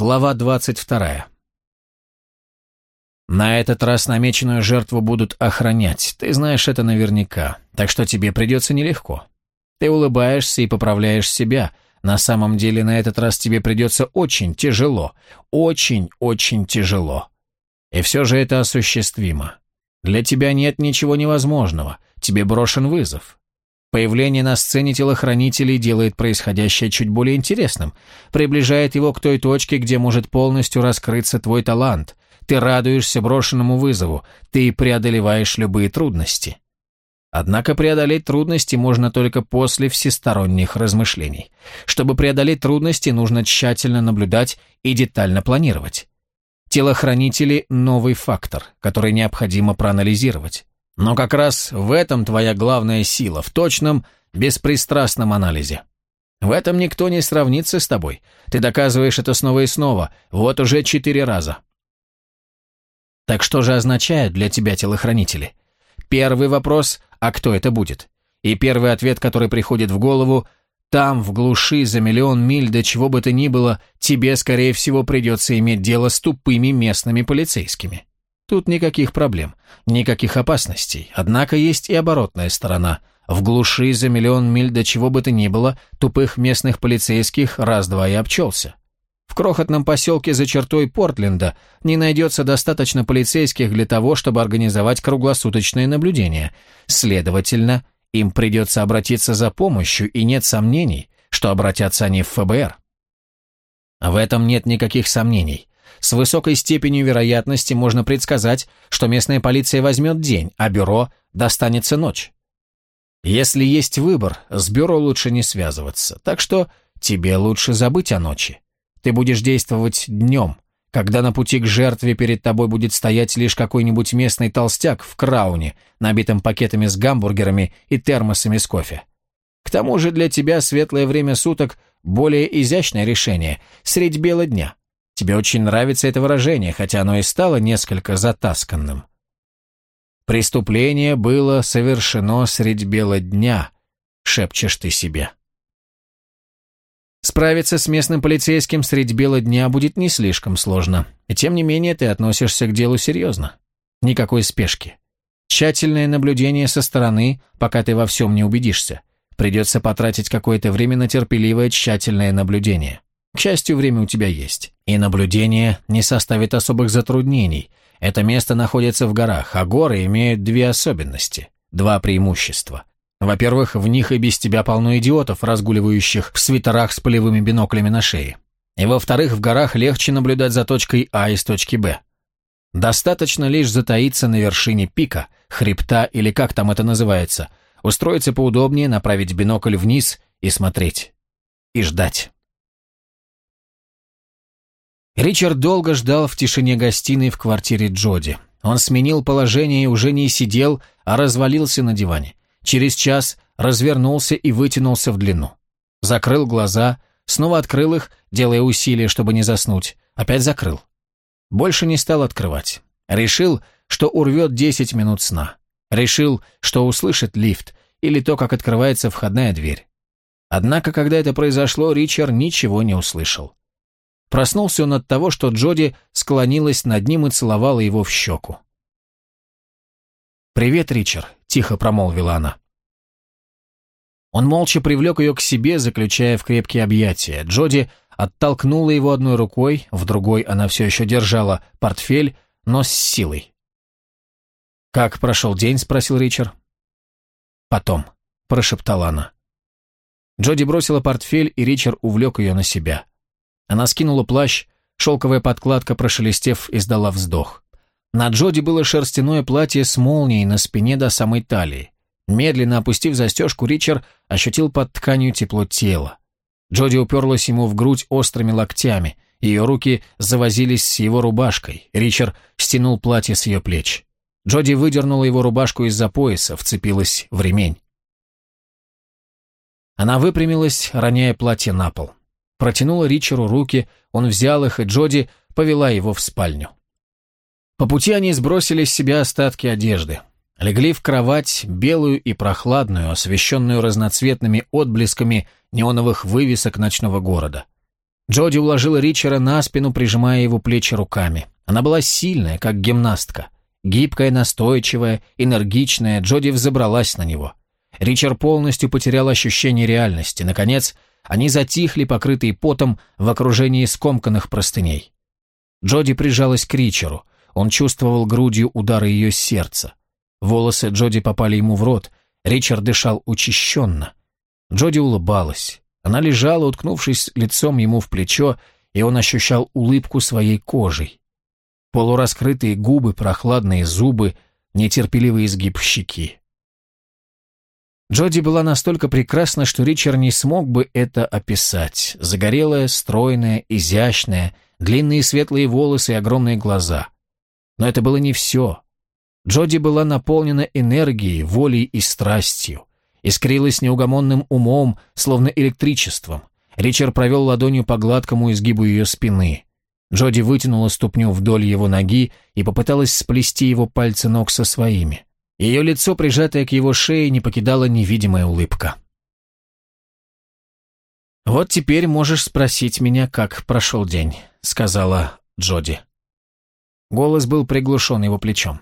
Глава 22. На этот раз намеченную жертву будут охранять. Ты знаешь это наверняка, так что тебе придется нелегко. Ты улыбаешься и поправляешь себя. На самом деле на этот раз тебе придется очень тяжело. Очень-очень тяжело. И все же это осуществимо. Для тебя нет ничего невозможного. Тебе брошен вызов. Появление на сцене телохранителей делает происходящее чуть более интересным, приближает его к той точке, где может полностью раскрыться твой талант. Ты радуешься брошенному вызову, ты преодолеваешь любые трудности. Однако преодолеть трудности можно только после всесторонних размышлений. Чтобы преодолеть трудности, нужно тщательно наблюдать и детально планировать. Телохранители – новый фактор, который необходимо проанализировать. Но как раз в этом твоя главная сила, в точном, беспристрастном анализе. В этом никто не сравнится с тобой. Ты доказываешь это снова и снова, вот уже четыре раза. Так что же означают для тебя телохранители? Первый вопрос – а кто это будет? И первый ответ, который приходит в голову – там, в глуши, за миллион миль до чего бы то ни было, тебе, скорее всего, придется иметь дело с тупыми местными полицейскими. Тут никаких проблем, никаких опасностей. Однако есть и оборотная сторона. В глуши за миллион миль до чего бы то ни было, тупых местных полицейских раз-два и обчелся. В крохотном поселке за чертой Портленда не найдется достаточно полицейских для того, чтобы организовать круглосуточное наблюдение. Следовательно, им придется обратиться за помощью, и нет сомнений, что обратятся они в ФБР. В этом нет никаких сомнений. С высокой степенью вероятности можно предсказать, что местная полиция возьмет день, а бюро достанется ночь. Если есть выбор, с бюро лучше не связываться, так что тебе лучше забыть о ночи. Ты будешь действовать днем, когда на пути к жертве перед тобой будет стоять лишь какой-нибудь местный толстяк в крауне, набитым пакетами с гамбургерами и термосами с кофе. К тому же для тебя светлое время суток – более изящное решение, средь бела дня. Тебе очень нравится это выражение, хотя оно и стало несколько затасканным. Преступление было совершено средь бела дня, шепчешь ты себе. Справиться с местным полицейским средь бела дня будет не слишком сложно, и тем не менее ты относишься к делу серьезно. Никакой спешки. Тщательное наблюдение со стороны, пока ты во всем не убедишься. Придется потратить какое-то время на терпеливое тщательное наблюдение. К счастью, время у тебя есть. И наблюдение не составит особых затруднений. Это место находится в горах, а горы имеют две особенности, два преимущества. Во-первых, в них и без тебя полно идиотов, разгуливающих в свитерах с полевыми биноклями на шее. И во-вторых, в горах легче наблюдать за точкой А из точки Б. Достаточно лишь затаиться на вершине пика, хребта или как там это называется, устроиться поудобнее, направить бинокль вниз и смотреть. И ждать. Ричард долго ждал в тишине гостиной в квартире Джоди. Он сменил положение и уже не сидел, а развалился на диване. Через час развернулся и вытянулся в длину. Закрыл глаза, снова открыл их, делая усилия, чтобы не заснуть. Опять закрыл. Больше не стал открывать. Решил, что урвет 10 минут сна. Решил, что услышит лифт или то, как открывается входная дверь. Однако, когда это произошло, Ричард ничего не услышал. Проснулся он от того, что Джоди склонилась над ним и целовала его в щеку. «Привет, Ричард», — тихо промолвила она. Он молча привлек ее к себе, заключая в крепкие объятия. Джоди оттолкнула его одной рукой, в другой она все еще держала портфель, но с силой. «Как прошел день?» — спросил Ричард. «Потом», — прошептала она. Джоди бросила портфель, и Ричард увлек ее на себя. Она скинула плащ, шелковая подкладка, прошелестев, издала вздох. На Джоди было шерстяное платье с молнией на спине до самой талии. Медленно опустив застежку, Ричард ощутил под тканью тепло тела. Джоди уперлась ему в грудь острыми локтями. Ее руки завозились с его рубашкой. Ричард стянул платье с ее плеч. Джоди выдернула его рубашку из-за пояса, вцепилась в ремень. Она выпрямилась, роняя платье на пол. Протянула Ричеру руки, он взял их, и Джоди повела его в спальню. По пути они сбросили с себя остатки одежды. Легли в кровать, белую и прохладную, освещенную разноцветными отблесками неоновых вывесок ночного города. Джоди уложила Ричера на спину, прижимая его плечи руками. Она была сильная, как гимнастка. Гибкая, настойчивая, энергичная, Джоди взобралась на него. Ричард полностью потерял ощущение реальности. Наконец, они затихли, покрытые потом, в окружении скомканных простыней. Джоди прижалась к Ричеру. Он чувствовал грудью удары ее сердца. Волосы Джоди попали ему в рот. Ричард дышал учащенно. Джоди улыбалась. Она лежала, уткнувшись лицом ему в плечо, и он ощущал улыбку своей кожей. Полураскрытые губы, прохладные зубы, нетерпеливый изгиб щеки. Джоди была настолько прекрасна, что Ричард не смог бы это описать. Загорелая, стройная, изящная, длинные светлые волосы и огромные глаза. Но это было не все. Джоди была наполнена энергией, волей и страстью. Искрилась неугомонным умом, словно электричеством. Ричард провел ладонью по гладкому изгибу ее спины. Джоди вытянула ступню вдоль его ноги и попыталась сплести его пальцы ног со своими. Ее лицо, прижатое к его шее, не покидала невидимая улыбка. «Вот теперь можешь спросить меня, как прошел день», — сказала Джоди. Голос был приглушен его плечом.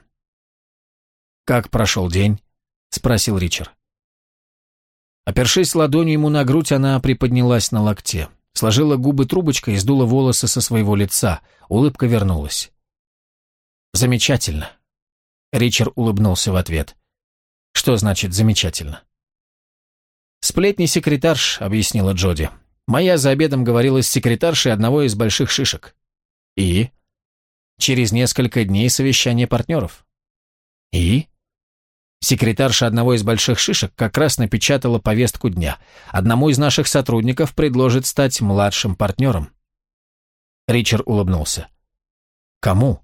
«Как прошел день?» — спросил Ричард. Опершись ладонью ему на грудь, она приподнялась на локте, сложила губы трубочкой и сдула волосы со своего лица. Улыбка вернулась. «Замечательно. Ричард улыбнулся в ответ. «Что значит замечательно?» «Сплетни секретарш», — объяснила Джоди. «Моя за обедом говорила с секретаршей одного из больших шишек». «И?» «Через несколько дней совещание партнеров». «И?» Секретарша одного из больших шишек как раз напечатала повестку дня. Одному из наших сотрудников предложит стать младшим партнером. Ричард улыбнулся. «Кому?»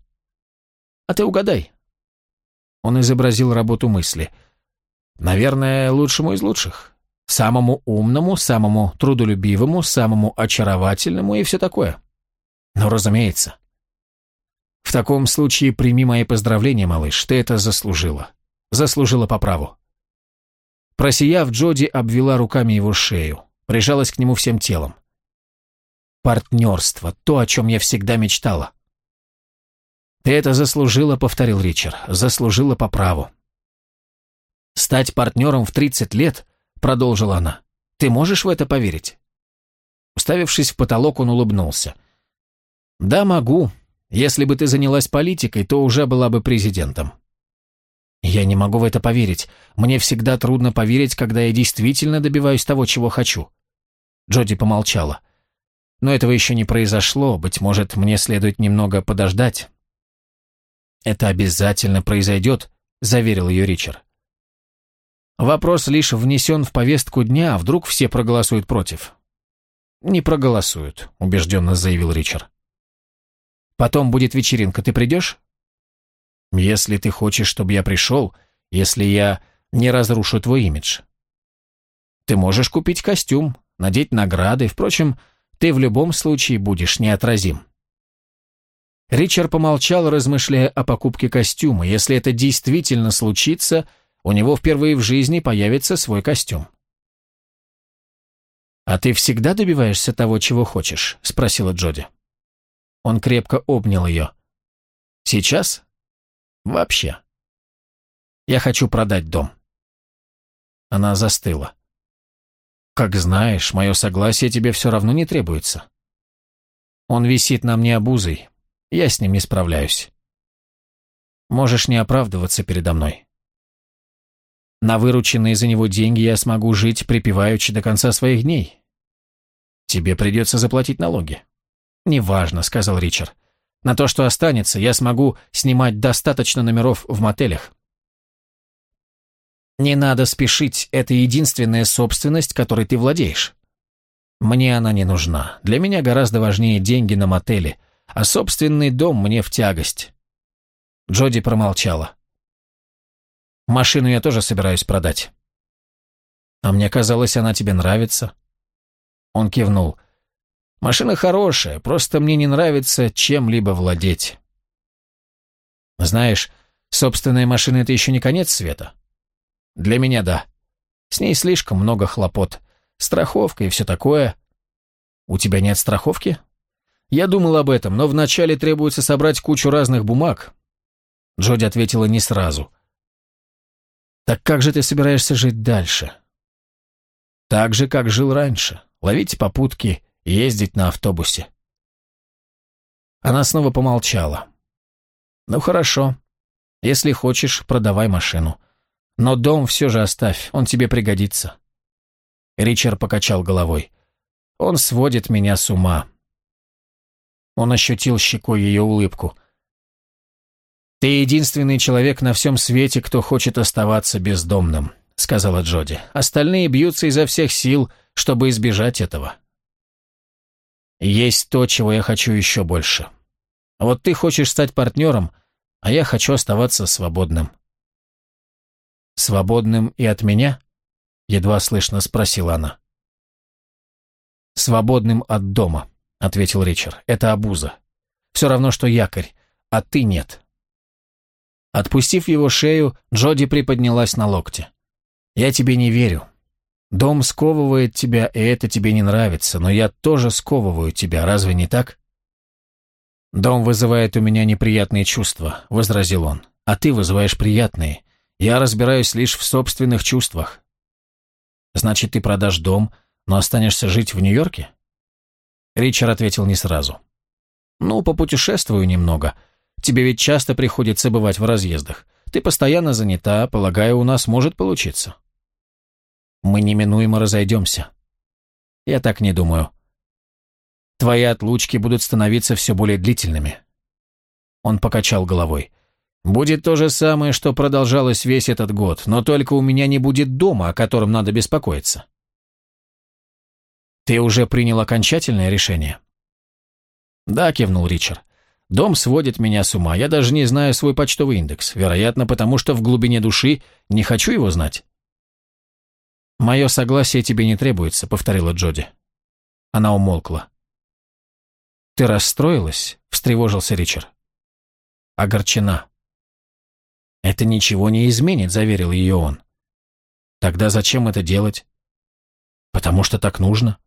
«А ты угадай. Он изобразил работу мысли. «Наверное, лучшему из лучших. Самому умному, самому трудолюбивому, самому очаровательному и все такое. Ну, разумеется. В таком случае прими мои поздравления, малыш, ты это заслужила. Заслужила по праву». Просияв, Джоди обвела руками его шею, прижалась к нему всем телом. «Партнерство, то, о чем я всегда мечтала. «Ты это заслужила», — повторил Ричард, — «заслужила по праву». «Стать партнером в 30 лет?» — продолжила она. «Ты можешь в это поверить?» Уставившись в потолок, он улыбнулся. «Да, могу. Если бы ты занялась политикой, то уже была бы президентом». «Я не могу в это поверить. Мне всегда трудно поверить, когда я действительно добиваюсь того, чего хочу». Джоди помолчала. «Но этого еще не произошло. Быть может, мне следует немного подождать». «Это обязательно произойдет», — заверил ее Ричард. «Вопрос лишь внесен в повестку дня, а вдруг все проголосуют против?» «Не проголосуют», — убежденно заявил Ричард. «Потом будет вечеринка, ты придешь?» «Если ты хочешь, чтобы я пришел, если я не разрушу твой имидж». «Ты можешь купить костюм, надеть награды, впрочем, ты в любом случае будешь неотразим». Ричард помолчал, размышляя о покупке костюма. Если это действительно случится, у него впервые в жизни появится свой костюм. «А ты всегда добиваешься того, чего хочешь?» — спросила Джоди. Он крепко обнял ее. «Сейчас? Вообще. Я хочу продать дом». Она застыла. «Как знаешь, мое согласие тебе все равно не требуется. Он висит на мне обузой, я с ним не справляюсь. Можешь не оправдываться передо мной. На вырученные за него деньги я смогу жить припеваючи до конца своих дней. Тебе придется заплатить налоги. Неважно, сказал Ричард. На то, что останется, я смогу снимать достаточно номеров в мотелях. Не надо спешить, это единственная собственность, которой ты владеешь. Мне она не нужна. Для меня гораздо важнее деньги на мотеле – а собственный дом мне в тягость». Джоди промолчала. «Машину я тоже собираюсь продать». «А мне казалось, она тебе нравится». Он кивнул. «Машина хорошая, просто мне не нравится чем-либо владеть». «Знаешь, собственная машина — это еще не конец света». «Для меня — да. С ней слишком много хлопот. Страховка и все такое». У тебя нет страховки? Я думал об этом, но вначале требуется собрать кучу разных бумаг. Джоди ответила не сразу. Так как же ты собираешься жить дальше? Так же, как жил раньше. Ловить попутки, ездить на автобусе. Она снова помолчала. Ну хорошо. Если хочешь, продавай машину. Но дом все же оставь, он тебе пригодится. Ричард покачал головой. Он сводит меня с ума. Он ощутил щекой ее улыбку. «Ты единственный человек на всем свете, кто хочет оставаться бездомным», — сказала Джоди. «Остальные бьются изо всех сил, чтобы избежать этого». «Есть то, чего я хочу еще больше. Вот ты хочешь стать партнером, а я хочу оставаться свободным». «Свободным и от меня?» — едва слышно спросила она. «Свободным от дома», — ответил Ричард. «Это обуза. Все равно, что якорь, а ты нет». Отпустив его шею, Джоди приподнялась на локте. «Я тебе не верю. Дом сковывает тебя, и это тебе не нравится, но я тоже сковываю тебя, разве не так?» «Дом вызывает у меня неприятные чувства», — возразил он. «А ты вызываешь приятные. Я разбираюсь лишь в собственных чувствах». «Значит, ты продашь дом, но останешься жить в Нью-Йорке?» Ричард ответил не сразу. «Ну, попутешествую немного. Тебе ведь часто приходится бывать в разъездах. Ты постоянно занята, полагаю, у нас может получиться». «Мы неминуемо разойдемся». «Я так не думаю. Твои отлучки будут становиться все более длительными». Он покачал головой. «Будет то же самое, что продолжалось весь этот год, но только у меня не будет дома, о котором надо беспокоиться». «Ты уже принял окончательное решение?» «Да», — кивнул Ричард. «Дом сводит меня с ума. Я даже не знаю свой почтовый индекс. Вероятно, потому что в глубине души не хочу его знать». «Мое согласие тебе не требуется», — повторила Джоди. Она умолкла. «Ты расстроилась?» — встревожился Ричард. «Огорчена». «Это ничего не изменит», — заверил ее он. «Тогда зачем это делать?» «Потому что так нужно».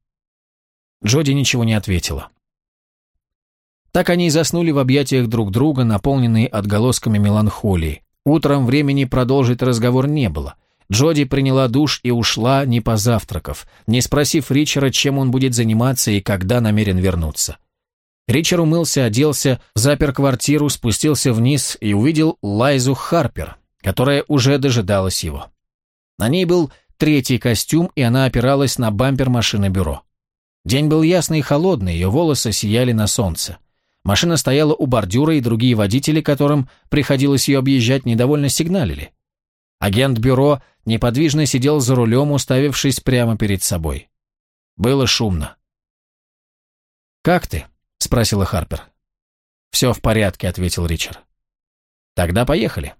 Джоди ничего не ответила. Так они и заснули в объятиях друг друга, наполненные отголосками меланхолии. Утром времени продолжить разговор не было. Джоди приняла душ и ушла, не позавтракав, не спросив Ричера, чем он будет заниматься и когда намерен вернуться. Ричард умылся, оделся, запер квартиру, спустился вниз и увидел Лайзу Харпер, которая уже дожидалась его. На ней был третий костюм, и она опиралась на бампер машины бюро. День был ясный и холодный, ее волосы сияли на солнце. Машина стояла у бордюра, и другие водители, которым приходилось ее объезжать, недовольно сигналили. Агент бюро неподвижно сидел за рулем, уставившись прямо перед собой. Было шумно. «Как ты?» — спросила Харпер. «Все в порядке», — ответил Ричард. «Тогда поехали».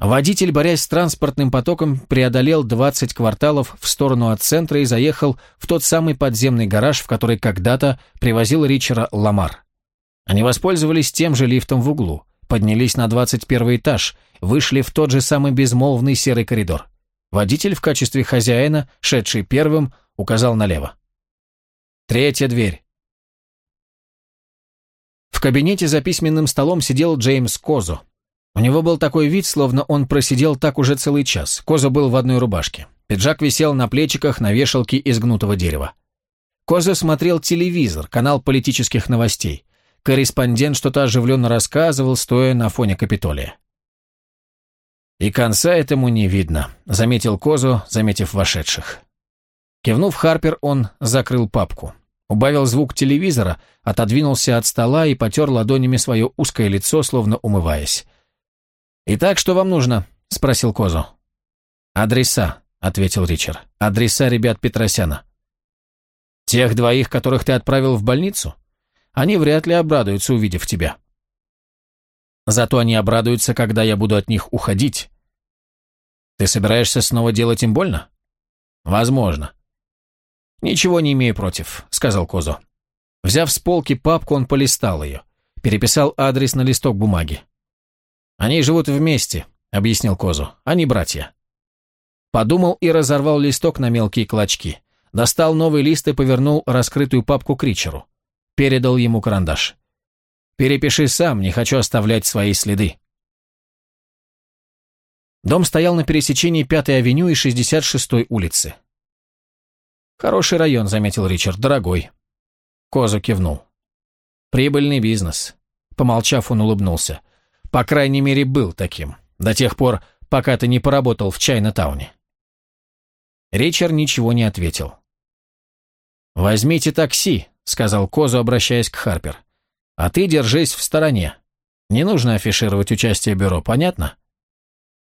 Водитель, борясь с транспортным потоком, преодолел 20 кварталов в сторону от центра и заехал в тот самый подземный гараж, в который когда-то привозил Ричера Ламар. Они воспользовались тем же лифтом в углу, поднялись на 21 этаж, вышли в тот же самый безмолвный серый коридор. Водитель в качестве хозяина, шедший первым, указал налево. «Третья дверь». В кабинете за письменным столом сидел Джеймс Козо, у него был такой вид, словно он просидел так уже целый час. Коза был в одной рубашке. Пиджак висел на плечиках на вешалке из гнутого дерева. Коза смотрел телевизор, канал политических новостей. Корреспондент что-то оживленно рассказывал, стоя на фоне Капитолия. «И конца этому не видно», — заметил Козу, заметив вошедших. Кивнув Харпер, он закрыл папку. Убавил звук телевизора, отодвинулся от стола и потер ладонями свое узкое лицо, словно умываясь. «Итак, что вам нужно?» – спросил Козу. «Адреса», – ответил Ричард. «Адреса ребят Петросяна». «Тех двоих, которых ты отправил в больницу? Они вряд ли обрадуются, увидев тебя». «Зато они обрадуются, когда я буду от них уходить». «Ты собираешься снова делать им больно?» «Возможно». «Ничего не имею против», — сказал Козу. Взяв с полки папку, он полистал ее. Переписал адрес на листок бумаги. «Они живут вместе», — объяснил Козу. «Они братья». Подумал и разорвал листок на мелкие клочки. достал новый лист и повернул раскрытую папку к Ричеру. Передал ему карандаш. «Перепиши сам, не хочу оставлять свои следы». Дом стоял на пересечении 5-й авеню и 66-й улицы. «Хороший район», — заметил Ричард, — «дорогой». Козу кивнул. «Прибыльный бизнес». Помолчав, он улыбнулся. «По крайней мере, был таким. До тех пор, пока ты не поработал в Чайна-тауне». Ричард ничего не ответил. «Возьмите такси», — сказал Козу, обращаясь к Харпер. «А ты держись в стороне. Не нужно афишировать участие бюро, понятно?»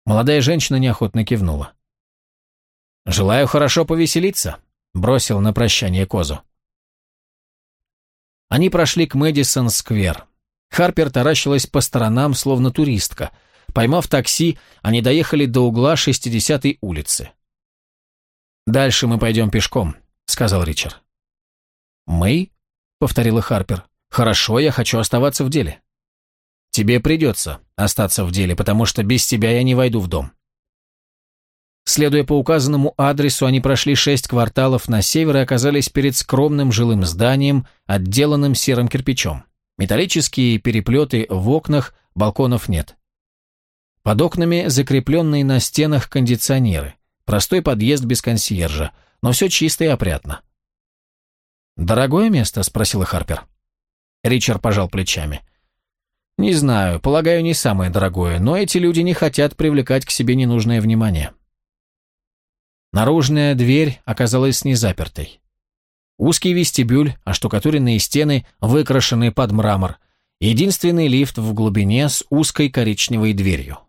Молодая женщина неохотно кивнула. «Желаю хорошо повеселиться», — бросил на прощание Козу. Они прошли к Мэдисон-сквер. Харпер таращилась по сторонам, словно туристка. Поймав такси, они доехали до угла 60-й улицы. «Дальше мы пойдем пешком», — сказал Ричард. «Мы?» — повторила Харпер. «Хорошо, я хочу оставаться в деле». «Тебе придется остаться в деле, потому что без тебя я не войду в дом». Следуя по указанному адресу, они прошли шесть кварталов на север и оказались перед скромным жилым зданием, отделанным серым кирпичом. Металлические переплеты в окнах, балконов нет. Под окнами закрепленные на стенах кондиционеры. Простой подъезд без консьержа, но все чисто и опрятно. «Дорогое место?» – спросила Харпер. Ричард пожал плечами. «Не знаю, полагаю, не самое дорогое, но эти люди не хотят привлекать к себе ненужное внимание». Наружная дверь оказалась незапертой. Узкий вестибюль, оштукатуренные стены, выкрашенные под мрамор. Единственный лифт в глубине с узкой коричневой дверью.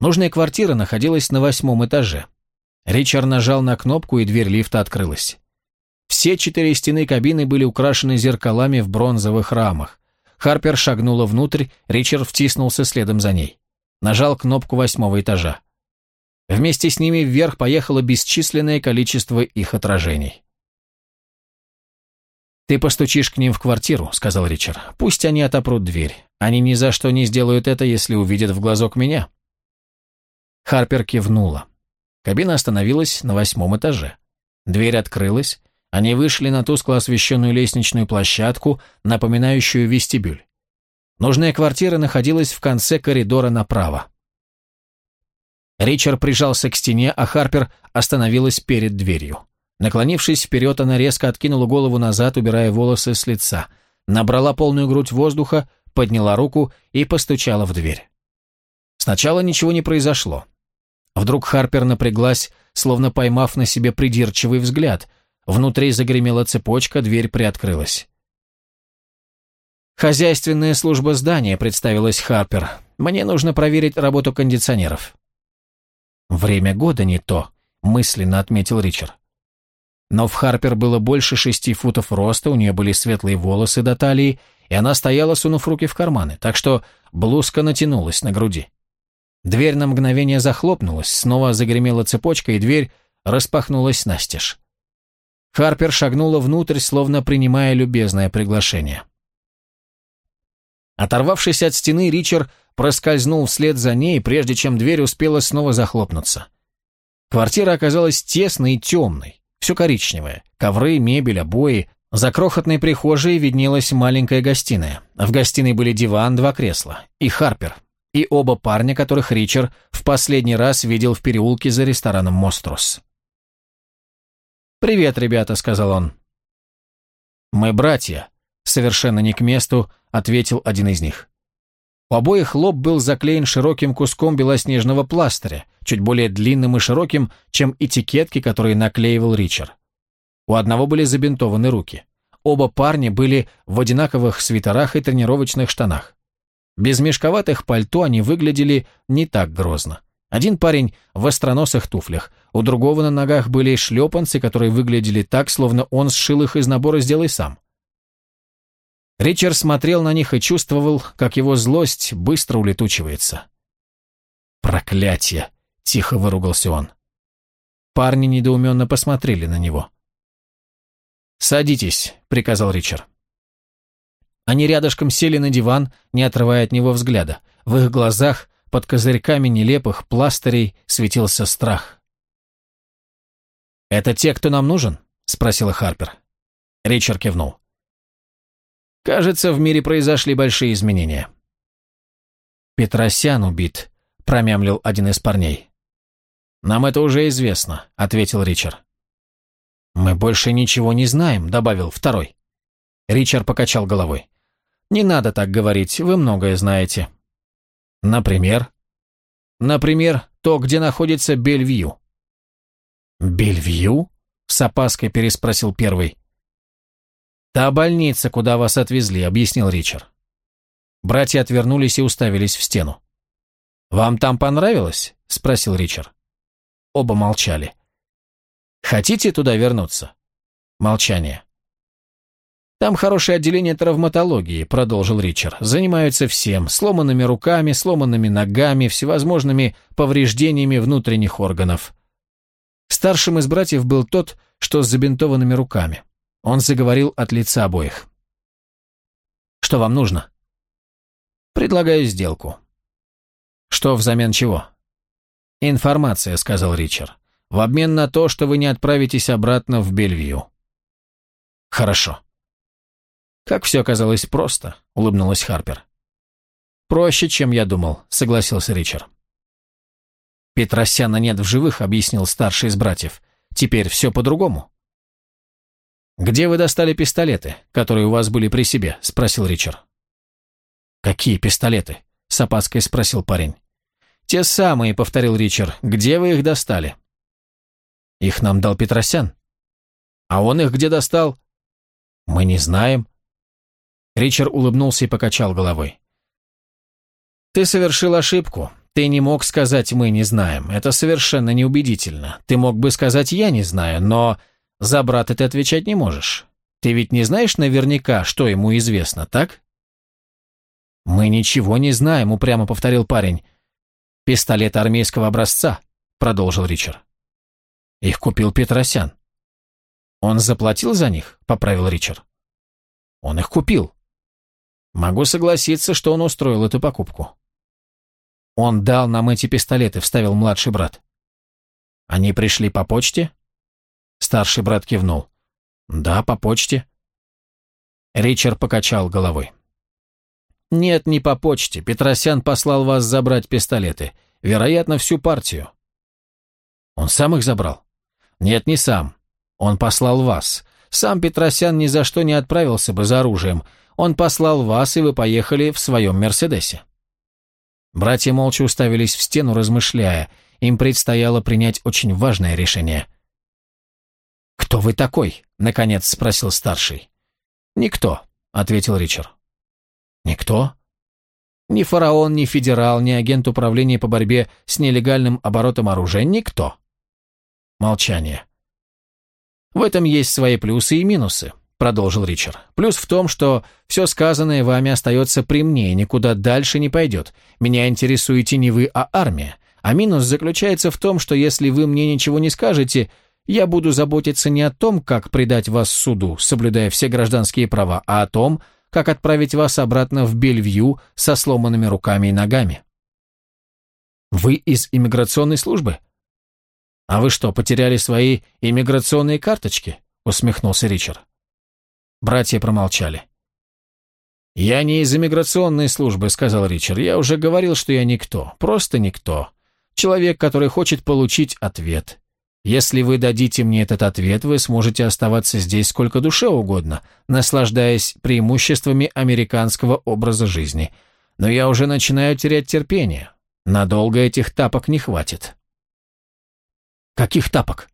Нужная квартира находилась на восьмом этаже. Ричард нажал на кнопку, и дверь лифта открылась. Все четыре стены кабины были украшены зеркалами в бронзовых рамах. Харпер шагнула внутрь, Ричард втиснулся следом за ней. Нажал кнопку восьмого этажа. Вместе с ними вверх поехало бесчисленное количество их отражений. «Ты постучишь к ним в квартиру», — сказал Ричард. «Пусть они отопрут дверь. Они ни за что не сделают это, если увидят в глазок меня». Харпер кивнула. Кабина остановилась на восьмом этаже. Дверь открылась. Они вышли на тускло освещенную лестничную площадку, напоминающую вестибюль. Нужная квартира находилась в конце коридора направо. Ричард прижался к стене, а Харпер остановилась перед дверью. Наклонившись вперед, она резко откинула голову назад, убирая волосы с лица, набрала полную грудь воздуха, подняла руку и постучала в дверь. Сначала ничего не произошло. Вдруг Харпер напряглась, словно поймав на себе придирчивый взгляд. Внутри загремела цепочка, дверь приоткрылась. «Хозяйственная служба здания», — представилась Харпер. «Мне нужно проверить работу кондиционеров». «Время года не то», — мысленно отметил Ричард. Но в Харпер было больше шести футов роста, у нее были светлые волосы до талии, и она стояла, сунув руки в карманы, так что блузка натянулась на груди. Дверь на мгновение захлопнулась, снова загремела цепочка, и дверь распахнулась настежь. Харпер шагнула внутрь, словно принимая любезное приглашение. Оторвавшись от стены, Ричард проскользнул вслед за ней, прежде чем дверь успела снова захлопнуться. Квартира оказалась тесной и темной, все коричневое, ковры, мебель, обои. За крохотной прихожей виднелась маленькая гостиная. В гостиной были диван, два кресла и Харпер, и оба парня, которых Ричард в последний раз видел в переулке за рестораном «Мострос». «Привет, ребята», — сказал он. «Мы братья», — совершенно не к месту, — ответил один из них. У обоих лоб был заклеен широким куском белоснежного пластыря, чуть более длинным и широким, чем этикетки, которые наклеивал Ричард. У одного были забинтованы руки. Оба парня были в одинаковых свитерах и тренировочных штанах. Без мешковатых пальто они выглядели не так грозно. Один парень в остроносых туфлях, у другого на ногах были шлепанцы, которые выглядели так, словно он сшил их из набора «Сделай сам». Ричард смотрел на них и чувствовал, как его злость быстро улетучивается. «Проклятие!» — тихо выругался он. Парни недоуменно посмотрели на него. «Садитесь», — приказал Ричард. Они рядышком сели на диван, не отрывая от него взгляда. В их глазах, под козырьками нелепых пластырей, светился страх. «Это те, кто нам нужен?» – спросила Харпер. Ричард кивнул. «Кажется, в мире произошли большие изменения». «Петросян убит», – промямлил один из парней. «Нам это уже известно», – ответил Ричард. «Мы больше ничего не знаем», – добавил второй. Ричард покачал головой. «Не надо так говорить, вы многое знаете». «Например?» «Например, то, где находится Бельвью». «Бельвью?» – с опаской переспросил первый. «Та больница, куда вас отвезли», – объяснил Ричард. Братья отвернулись и уставились в стену. «Вам там понравилось?» – спросил Ричард. Оба молчали. «Хотите туда вернуться?» Молчание. «Там хорошее отделение травматологии», – продолжил Ричард. «Занимаются всем – сломанными руками, сломанными ногами, всевозможными повреждениями внутренних органов. Старшим из братьев был тот, что с забинтованными руками. Он заговорил от лица обоих. «Что вам нужно?» «Предлагаю сделку». «Что взамен чего?» «Информация», — сказал Ричард. «В обмен на то, что вы не отправитесь обратно в Бельвью». «Хорошо». «Как все оказалось просто», — улыбнулась Харпер. «Проще, чем я думал», — согласился Ричард. «Петросяна нет в живых», — объяснил старший из братьев. «Теперь все по-другому». «Где вы достали пистолеты, которые у вас были при себе?» — спросил Ричард. «Какие пистолеты?» — с опаской спросил парень. «Те самые», — повторил Ричард. «Где вы их достали?» «Их нам дал Петросян». «А он их где достал?» «Мы не знаем». Ричард улыбнулся и покачал головой. «Ты совершил ошибку. Ты не мог сказать «мы не знаем». Это совершенно неубедительно. Ты мог бы сказать «я не знаю», но за брата ты отвечать не можешь. Ты ведь не знаешь наверняка, что ему известно, так?» «Мы ничего не знаем», — упрямо повторил парень. «Пистолет армейского образца», — продолжил Ричард. «Их купил Петросян». «Он заплатил за них?» — поправил Ричард. «Он их купил». «Могу согласиться, что он устроил эту покупку». «Он дал нам эти пистолеты», — вставил младший брат. «Они пришли по почте?» Старший брат кивнул. «Да, по почте». Ричард покачал головой. «Нет, не по почте. Петросян послал вас забрать пистолеты. Вероятно, всю партию». «Он сам их забрал?» «Нет, не сам. Он послал вас. Сам Петросян ни за что не отправился бы за оружием. Он послал вас, и вы поехали в своем Мерседесе». Братья молча уставились в стену, размышляя. Им предстояло принять очень важное решение. «Кто вы такой?» — наконец спросил старший. «Никто», — ответил Ричард. «Никто?» «Ни фараон, ни федерал, ни агент управления по борьбе с нелегальным оборотом оружия. Никто». Молчание. «В этом есть свои плюсы и минусы продолжил Ричард. «Плюс в том, что все сказанное вами остается при мне и никуда дальше не пойдет. Меня интересуете не вы, а армия. А минус заключается в том, что если вы мне ничего не скажете, я буду заботиться не о том, как предать вас суду, соблюдая все гражданские права, а о том, как отправить вас обратно в Бельвью со сломанными руками и ногами». «Вы из иммиграционной службы?» «А вы что, потеряли свои иммиграционные карточки?» усмехнулся Ричард. Братья промолчали. «Я не из иммиграционной службы», — сказал Ричард. «Я уже говорил, что я никто. Просто никто. Человек, который хочет получить ответ. Если вы дадите мне этот ответ, вы сможете оставаться здесь сколько душе угодно, наслаждаясь преимуществами американского образа жизни. Но я уже начинаю терять терпение. Надолго этих тапок не хватит». «Каких тапок?»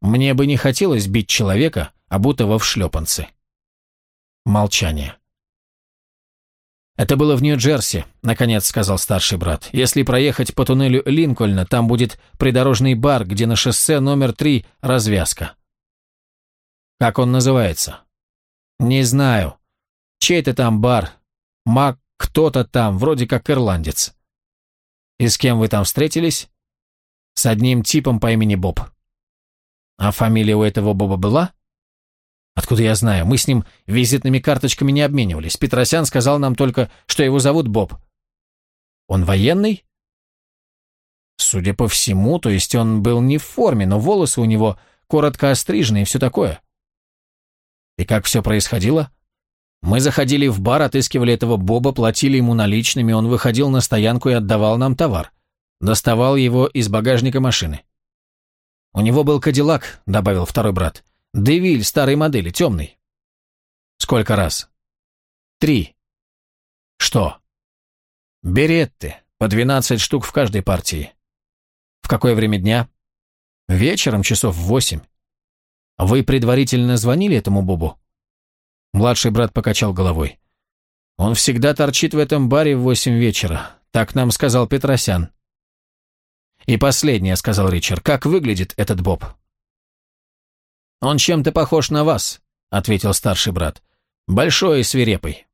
«Мне бы не хотелось бить человека, обутого в шлепанцы. Молчание. «Это было в Нью-Джерси», — наконец сказал старший брат. «Если проехать по туннелю Линкольна, там будет придорожный бар, где на шоссе номер три развязка». «Как он называется?» «Не знаю. Чей-то там бар. Мак кто-то там, вроде как ирландец». «И с кем вы там встретились?» «С одним типом по имени Боб». «А фамилия у этого Боба была?» Откуда я знаю? Мы с ним визитными карточками не обменивались. Петросян сказал нам только, что его зовут Боб. Он военный? Судя по всему, то есть он был не в форме, но волосы у него коротко острижены и все такое. И как все происходило? Мы заходили в бар, отыскивали этого Боба, платили ему наличными, он выходил на стоянку и отдавал нам товар. Доставал его из багажника машины. «У него был Кадиллак», — добавил второй брат. «Девиль старой модели, темный». «Сколько раз?» «Три». «Что?» «Беретты, по двенадцать штук в каждой партии». «В какое время дня?» «Вечером, часов в восемь». «Вы предварительно звонили этому Бобу?» Младший брат покачал головой. «Он всегда торчит в этом баре в восемь вечера. Так нам сказал Петросян». «И последнее», — сказал Ричард. «Как выглядит этот Боб?» «Он чем-то похож на вас», — ответил старший брат. «Большой и свирепый».